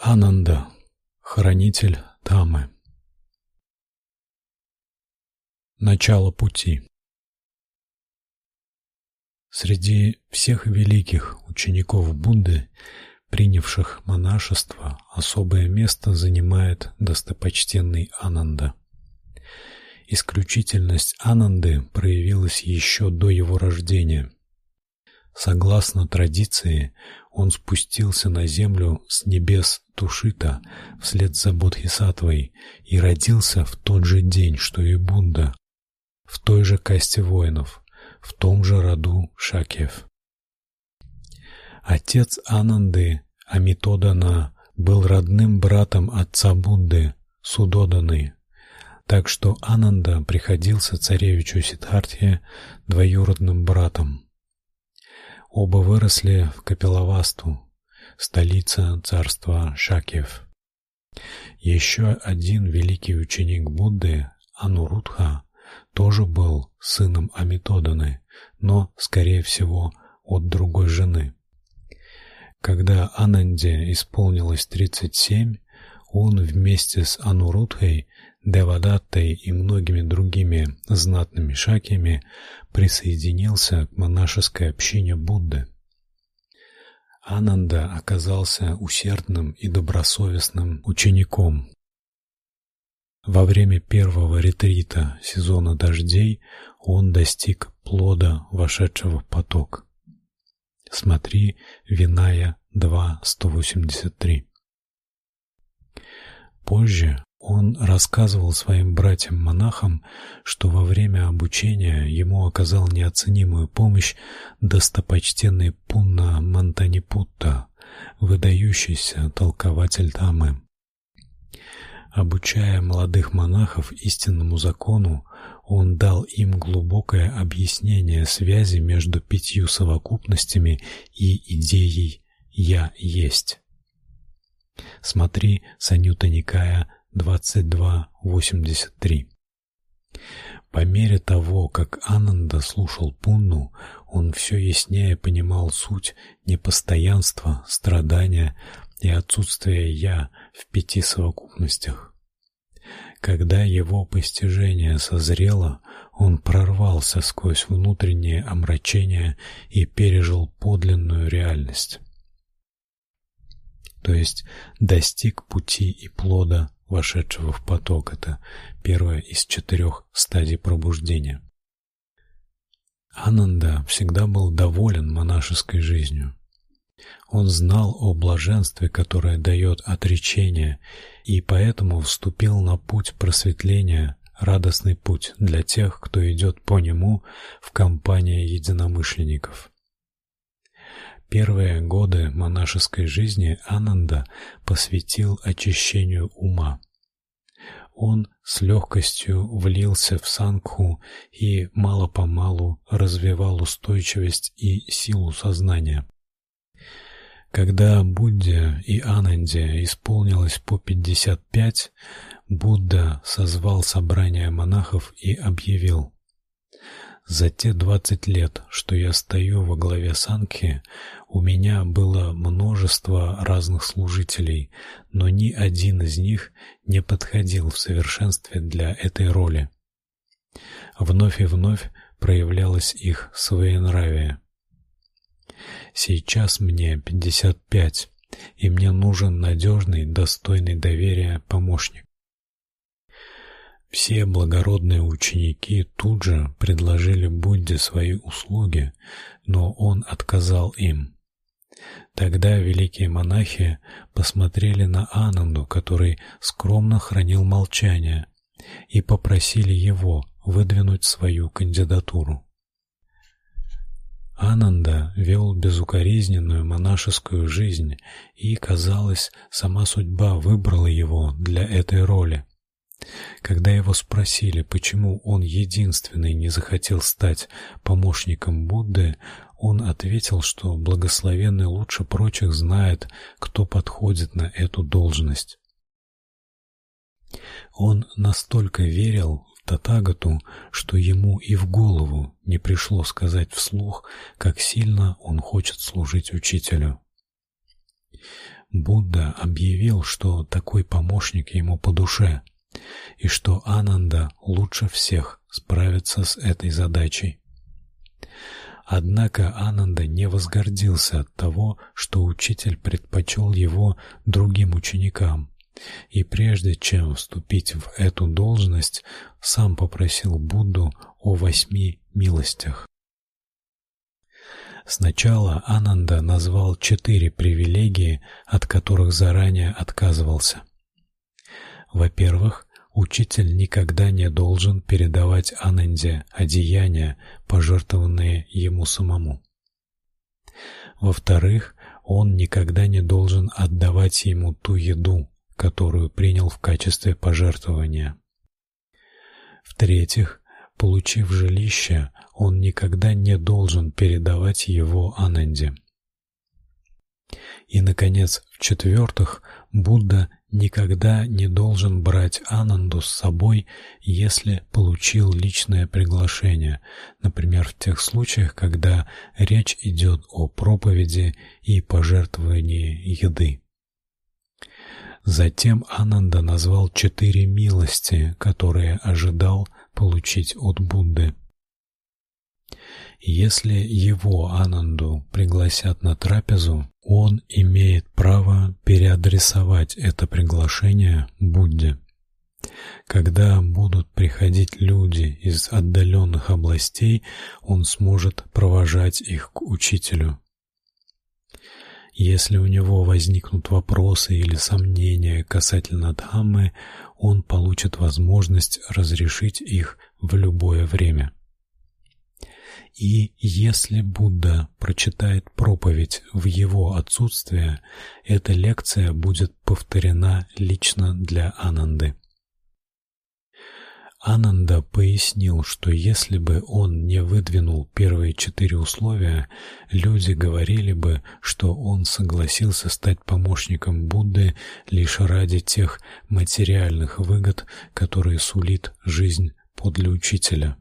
Ананда, хранитель Тамы. Начало пути. Среди всех великих учеников Будды, принявших монашество, особое место занимает достопочтенный Ананда. Исключительность Ананды проявилась еще до его рождения. Согласно традиции, он спустился на землю с небес Тушита вслед за Бодхисаттвой и родился в тот же день, что и Будда, в той же касте воинов, в том же роду Шакьев. Отец Ананды, Амитодана, был родным братом отца Будды, Судоданы, так что Ананда приходился царевичу Сиддхартхе двоюродным братом. Оба выросли в Капилавасту, столице царства Шакьев. Еще один великий ученик Будды, Анурудха, тоже был сыном Амитоданы, но, скорее всего, от другой жены. Когда Ананде исполнилось 37, он вместе с Анурудхой Девадаттой и многими другими знатными шакьями присоединился к монашеской общине Будды. Ананда оказался усердным и добросовестным учеником. Во время первого ретрита сезона дождей он достиг плода, вошедшего в поток. Смотри Виная 2.183. Позже он рассказывал своим братьям-монахам, что во время обучения ему оказал неоценимую помощь достопочтенный Пунна Мантанипутта, выдающийся толкователь Тамы. Обучая молодых монахов истинному закону, он дал им глубокое объяснение связи между пятью совокупностями и идеей «я есть». Смотри Санюта Никая 22.83. По мере того, как Ананда слушал Пунну, он все яснее понимал суть непостоянства, страдания и отсутствия я в пяти совокупностях. Когда его постижение созрело, он прорвался сквозь внутреннее омрачение и пережил подлинную реальность. То есть достиг пути и плода вошедшего в поток. Это первая из четырех стадий пробуждения. Ананда всегда был доволен монашеской жизнью. Он знал о блаженстве, которое дает отречение, и поэтому вступил на путь просветления, радостный путь для тех, кто идет по нему в компании единомышленников. Первые годы монашеской жизни Ананда посвятил очищению ума. Он с легкостью влился в сангху и мало-помалу развивал устойчивость и силу сознания. Когда Будде и Ананде исполнилось по пятьдесят пять, Будда созвал собрание монахов и объявил: за те двадцать лет, что я стою во главе Сангхи, у меня было множество разных служителей, но ни один из них не подходил в совершенстве для этой роли. Вновь и вновь проявлялось их своенравие. Сейчас мне пятьдесят пять, и мне нужен надежный, достойный доверия помощник. Все благородные ученики тут же предложили Будде свои услуги, но он отказал им. Тогда великие монахи посмотрели на Ананду, который скромно хранил молчание, и попросили его выдвинуть свою кандидатуру. Ананда вел безукоризненную монашескую жизнь, и, казалось, сама судьба выбрала его для этой роли. Когда его спросили, почему он единственный не захотел стать помощником Будды, он ответил, что благословенный лучше прочих знает, кто подходит на эту должность. Он настолько верил в Татагату, что ему и в голову не пришло сказать вслух, как сильно он хочет служить учителю. Будда объявил, что такой помощник ему по душе, и что Ананда лучше всех справится с этой задачей. Однако Ананда не возгордился от того, что учитель предпочел его другим ученикам, и прежде чем вступить в эту должность, сам попросил Будду о восьми милостях. Сначала Ананда назвал четыре привилегии, от которых заранее отказывался. Во-первых, учитель никогда не должен передавать Ананде одеяния, пожертвованные ему самому. Во-вторых, он никогда не должен отдавать ему ту еду, которую принял в качестве пожертвования. В-третьих, получив жилище, он никогда не должен передавать его Ананде. И наконец, в-четвертых, Будда никогда не должен брать Ананду с собой, если получил личное приглашение, например, в тех случаях, когда речь идет о проповеди и пожертвовании еды. Затем Ананда назвал четыре милости, которые ожидал получить от Будды. Если его Ананду пригласят на трапезу, он имеет право переадресовать это приглашение Будде. Когда будут приходить люди из отдаленных областей, он сможет провожать их к учителю. Если у него возникнут вопросы или сомнения касательно Дхаммы, он получит возможность разрешить их в любое время. И если Будда прочитает проповедь в его отсутствие, эта лекция будет повторена лично для Ананды. Ананда пояснил, что если бы он не выдвинул первые четыре условия, люди говорили бы, что он согласился стать помощником Будды лишь ради тех материальных выгод, которые сулит жизнь подле учителя.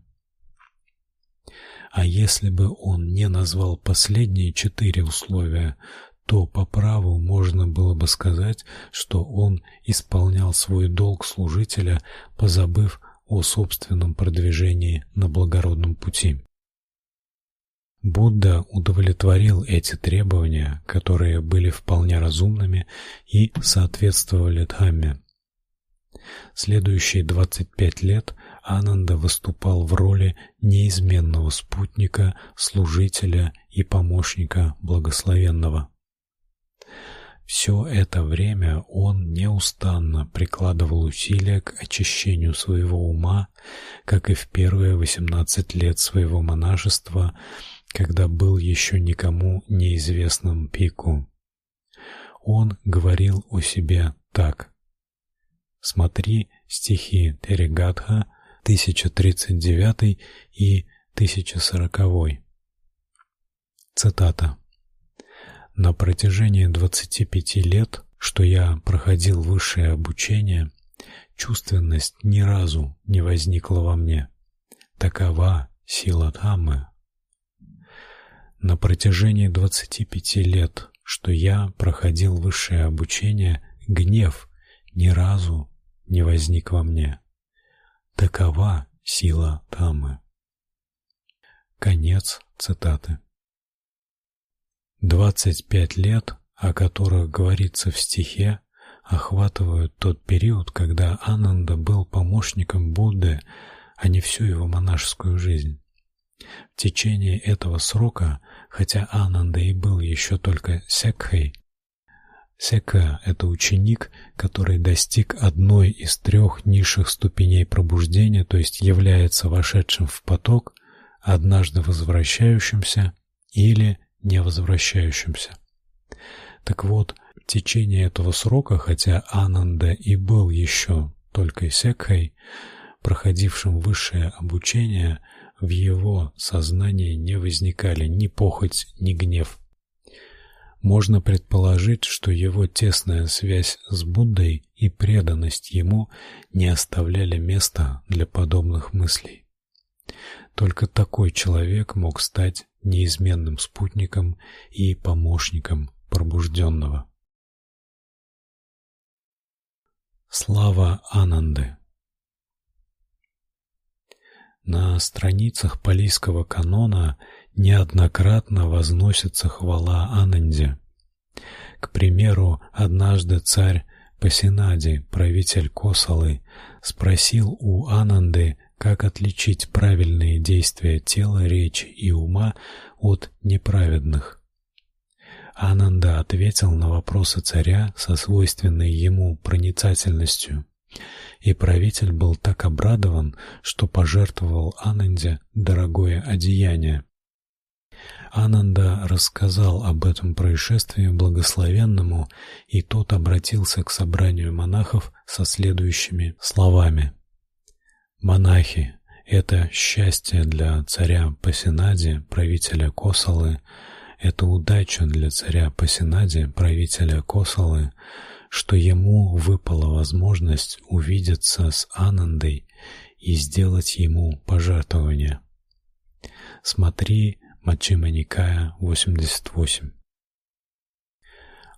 А если бы он не назвал последние четыре условия, то по праву можно было бы сказать, что он исполнял свой долг служителя, позабыв о собственном продвижении на благородном пути. Будда удовлетворил эти требования, которые были вполне разумными и соответствовали Дхамме. Следующие 25 лет Ананда выступал в роли неизменного спутника, служителя и помощника благословенного. Все это время он неустанно прикладывал усилия к очищению своего ума, как и в первые восемнадцать лет своего монашества, когда был еще никому неизвестным пику. Он говорил о себе так: Смотри стихи Теригатха 1039 и 1040. Цитата. На протяжении 25 лет, что я проходил высшее обучение, чувственность ни разу не возникла во мне. Такова сила Дхаммы. На протяжении 25 лет, что я проходил высшее обучение, гнев ни разу не возник во мне. Такова сила Дхаммы. Конец цитаты. Двадцать пять лет, о которых говорится в стихе, охватывают тот период, когда Ананда был помощником Будды, а не всю его монашескую жизнь. В течение этого срока, хотя Ананда и был еще только секхой, Сека это ученик, который достиг одной из трех низших ступеней пробуждения, то есть является вошедшим в поток, однажды возвращающимся или не возвращающимся. Так вот, в течение этого срока, хотя Ананда и был еще только секхой, проходившим высшее обучение, в его сознании не возникали ни похоть, ни гнев. Можно предположить, что его тесная связь с Буддой и преданность ему не оставляли места для подобных мыслей. Только такой человек мог стать неизменным спутником и помощником пробужденного. Слава Ананды. На страницах палийского канона неоднократно возносится хвала Ананде. К примеру, однажды царь Пасинади, правитель Косалы, спросил у Ананды, как отличить правильные действия тела, речи и ума от неправедных. Ананда ответил на вопросы царя со свойственной ему проницательностью. И правитель был так обрадован, что пожертвовал Ананде дорогое одеяние. Ананда рассказал об этом происшествии благословенному, и тот обратился к собранию монахов со следующими словами: Монахи, это счастье для царя Пасинади, правителя Косалы, это удача для царя Пасинади, правителя Косалы, что ему выпала возможность увидеться с Анандой и сделать ему пожертвование. Смотри Маччхима Никая 88.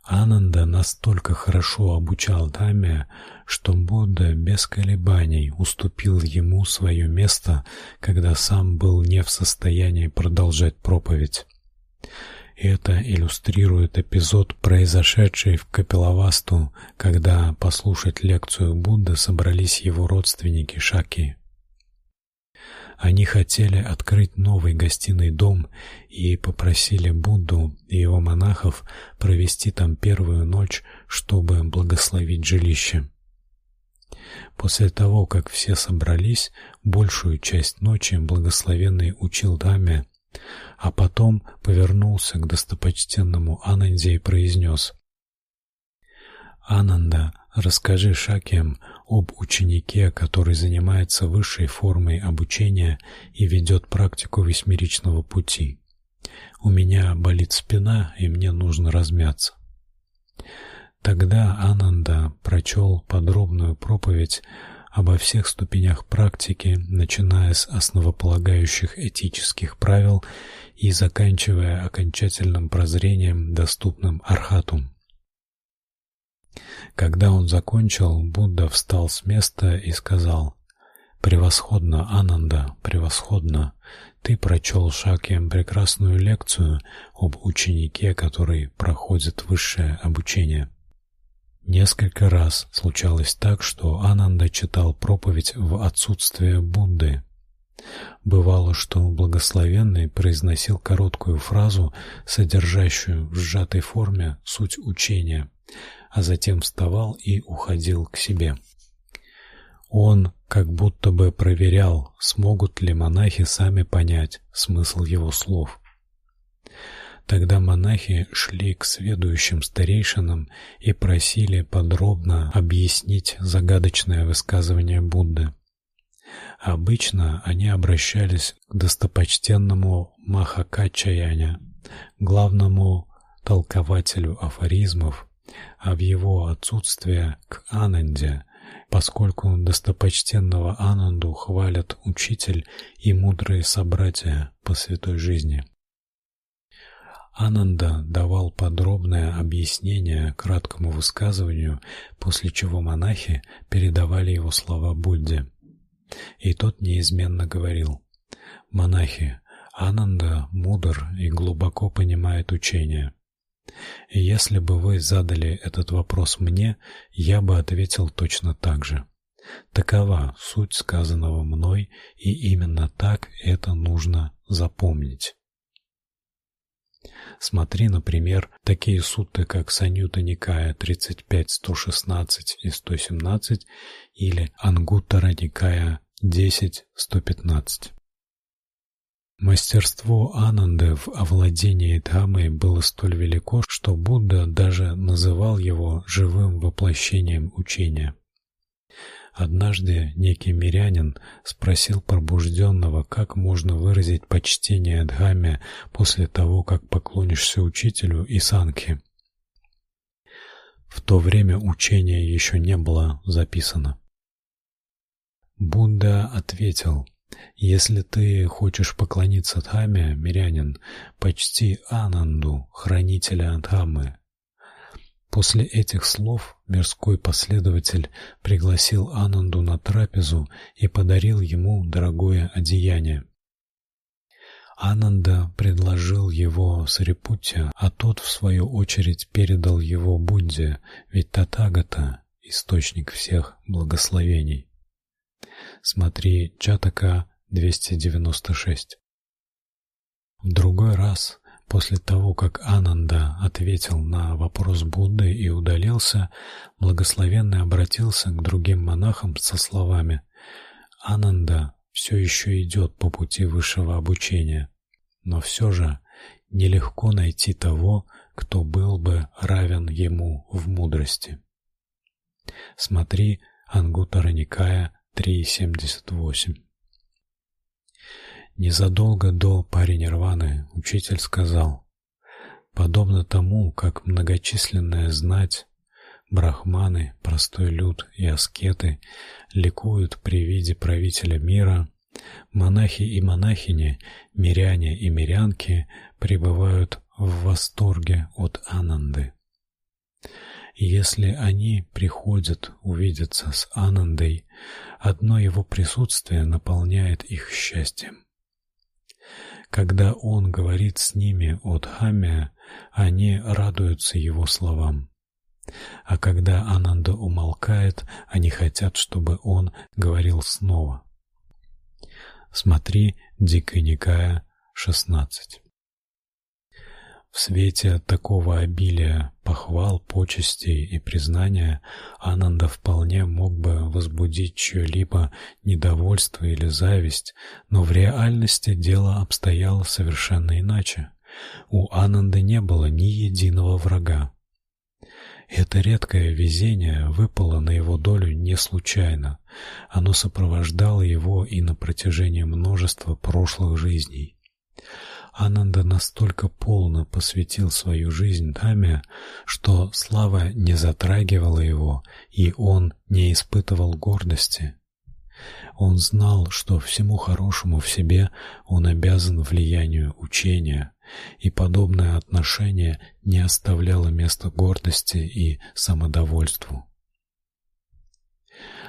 Ананда настолько хорошо обучал Даме, что Будда без колебаний уступил ему свое место, когда сам был не в состоянии продолжать проповедь. Это иллюстрирует эпизод, произошедший в Капилавасту, когда послушать лекцию Будды собрались его родственники Шаки. Они хотели открыть новый гостиный дом и попросили Будду и его монахов провести там первую ночь, чтобы благословить жилище. После того, как все собрались, большую часть ночи благословенный учил даме, а потом повернулся к достопочтенному Ананде и произнес: Ананда, расскажи Шакьям об ученике, который занимается высшей формой обучения и ведет практику восьмеричного пути. У меня болит спина, и мне нужно размяться. Тогда Ананда прочел подробную проповедь обо всех ступенях практики, начиная с основополагающих этических правил и заканчивая окончательным прозрением, доступным архату. Когда он закончил, Будда встал с места и сказал: "Превосходно, Ананда, превосходно. Ты прочел Шакьям прекрасную лекцию об ученике, который проходит высшее обучение". Несколько раз случалось так, что Ананда читал проповедь в отсутствие Будды. Бывало, что благословенный произносил короткую фразу, содержащую в сжатой форме суть учения, а затем вставал и уходил к себе. Он как будто бы проверял, смогут ли монахи сами понять смысл его слов. Тогда монахи шли к сведущим старейшинам и просили подробно объяснить загадочное высказывание Будды. Обычно они обращались к достопочтенному Махакачаяне, главному толкователю афоризмов, а в его отсутствие к Ананде, поскольку достопочтенного Ананду хвалят учитель и мудрые собратья по святой жизни. Ананда давал подробное объяснение краткому высказыванию, после чего монахи передавали его слова Будде. И тот неизменно говорил: "Монахи, Ананда мудр и глубоко понимает учение. Если бы вы задали этот вопрос мне, я бы ответил точно так же. Такова суть сказанного мной, и именно так это нужно запомнить. Смотри, например, такие сутты, как Санюта Никая 35:116 и 117 или Ангуттара Никая 10:115. Мастерство Ананды в овладении Дхаммой было столь велико, что Будда даже называл его живым воплощением учения. Однажды некий мирянин спросил пробужденного, как можно выразить почтение Дхамме после того, как поклонишься учителю и сангхе. В то время учение еще не было записано. Будда ответил: если ты хочешь поклониться Дхамме, мирянин, почти Ананду, хранителя Дхаммы. После этих слов мирской последователь пригласил Ананду на трапезу и подарил ему дорогое одеяние. Ананда предложил его Сарипутте, а тот в свою очередь передал его Будде, ведь Татагата источник всех благословений. Смотри Чатака 296. В другой раз, после того, как Ананда ответил на вопрос Будды и удалился, благословенный обратился к другим монахам со словами: "Ананда все еще идет по пути высшего обучения, но все же нелегко найти того, кто был бы равен ему в мудрости". Смотри Ангуттара Никая 3.78. Незадолго до паринирваны учитель сказал: подобно тому, как многочисленная знать брахманы, простой люд и аскеты ликуют при виде правителя мира, монахи и монахини, миряне и мирянки пребывают в восторге от Ананды. Если они приходят увидеться с Анандой, одно его присутствие наполняет их счастьем. Когда он говорит с ними о Дхамме, они радуются его словам. А когда Ананда умолкает, они хотят, чтобы он говорил снова. Смотри Дикая Никая 16. В свете такого обилия похвал, почестей и признания Ананда вполне мог бы возбудить чье-либо недовольство или зависть, но в реальности дело обстояло совершенно иначе. У Ананды не было ни единого врага. Это редкое везение выпало на его долю не случайно. Оно сопровождало его и на протяжении множества прошлых жизней. Ананда настолько полно посвятил свою жизнь Даме, что слава не затрагивала его, и он не испытывал гордости. Он знал, что всему хорошему в себе он обязан влиянию учения, и подобное отношение не оставляло места гордости и самодовольству.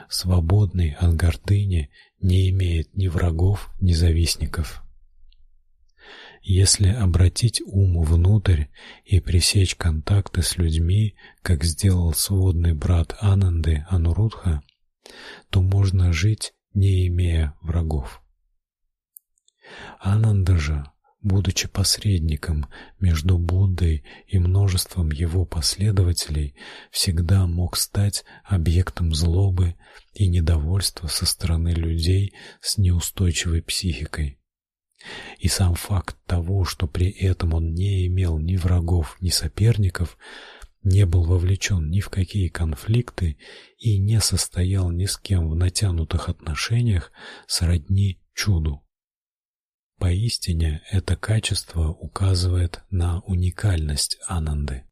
Свободный от гордыни не имеет ни врагов, ни завистников. Если обратить ум внутрь и пресечь контакты с людьми, как сделал сводный брат Ананды Анурудха, то можно жить, не имея врагов. Ананда же, будучи посредником между Буддой и множеством его последователей, всегда мог стать объектом злобы и недовольства со стороны людей с неустойчивой психикой. И сам факт того, что при этом он не имел ни врагов, ни соперников, не был вовлечен ни в какие конфликты и не состоял ни с кем в натянутых отношениях, сродни чуду. Поистине это качество указывает на уникальность Ананды.